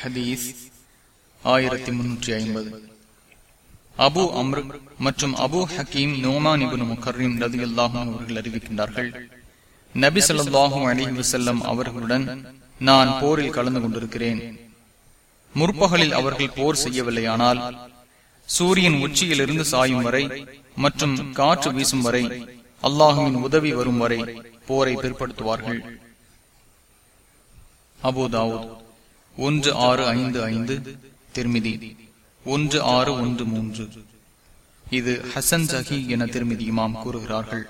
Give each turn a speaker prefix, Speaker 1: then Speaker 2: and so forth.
Speaker 1: ஹதீஸ் ஆயிரத்தி முன்னூற்றி ஐம்பது. அபு அம்ரு மற்றும் அபு ஹக்கீம் நோமான் இபுன் முகர்ரீம் ரதி அல்லாஹும் அவர்கள் அறிவிக்கின்றார்கள் நபி சொல்லாஹும் அலி வசல்லம் அவர்களுடன் நான் போரில் கலந்து கொண்டிருக்கிறேன். முற்பகலில் அவர்கள் போர் செய்யவில்லையானால் சூரியன் உச்சியிலிருந்து சாயும் வரை மற்றும் காற்று வீசும் வரை அல்லாஹுவின் உதவி வரும் வரை போரை பிற்படுத்துவார்கள். அபுதாவூத் ஒன்று ஆறு ஐந்து ஐந்து திருமிதி. ஒன்று ஆறு ஒன்று மூன்று. இது ஹசன் ஜஹி என திருமிதி இமாம் கூறுகிறார்கள்.